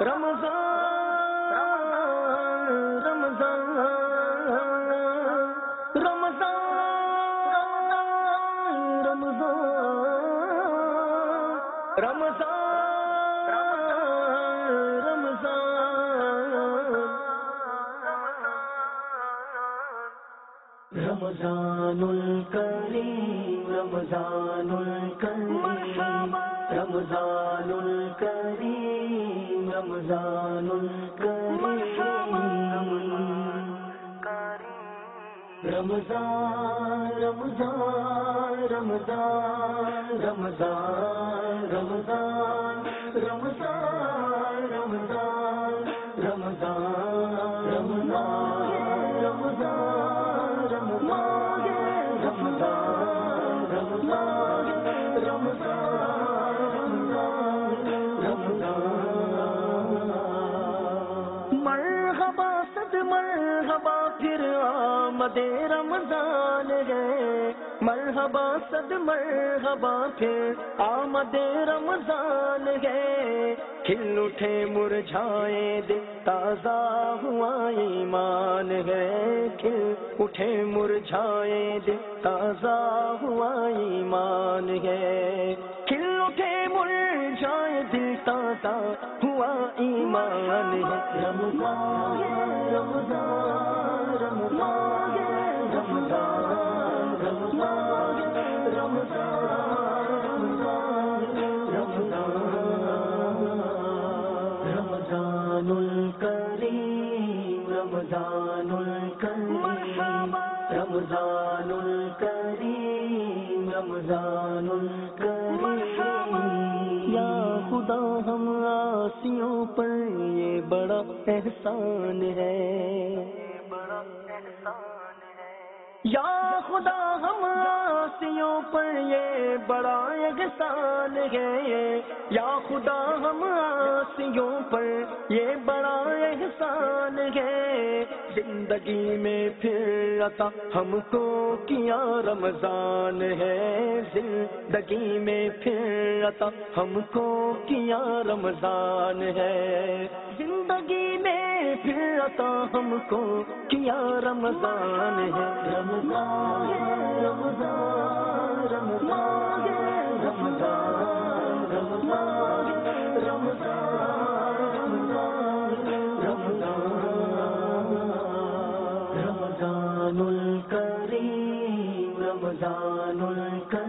رمضان رمضان رمضان رمضان رمضان رمضان الکریم رمضان الکریم رمضان الکریم رمضان رمضان رمضان رمضان رمضان رمضان. مرحبا صد مرحبا، پھر آمد رمضان ہے۔ مرحبا صد مرحبا، پھر آمد رمضان ہے۔ کھل اٹھے، مرجھائے، دل تازہ ہوا، ایمان ہے۔ کھل اٹھے، مرجھائے، دل تازہ ہوا، ایمان ہے۔ کھل اٹھے، مرجھائے، دل تازہ ایمان ہے۔ رمضان رمضان رمضان رمضان رمضان رمضان رمضان الکریم رمضان الکریم رمضان الکریم رمضان الکریم۔ خدا ہم آسیوں پر یہ بڑا احسان ہے۔ یا خدا ہم آسیوں پر یہ بڑا احسان ہے۔ یا خدا ہم آسیوں پر یہ بڑا احسان ہے۔ زندگی میں پھر عطا ہم کو کیا رمضان ہے۔ زندگی میں پھر عطا ہم کو کیا رمضان ہے؟ زندگی میں پھر عطا ہم کو کیا رمضان ہے؟ رمضان رمضان رمضان رمضان رمضان رمضان رمضان رمضان الکریم رمضان الکریم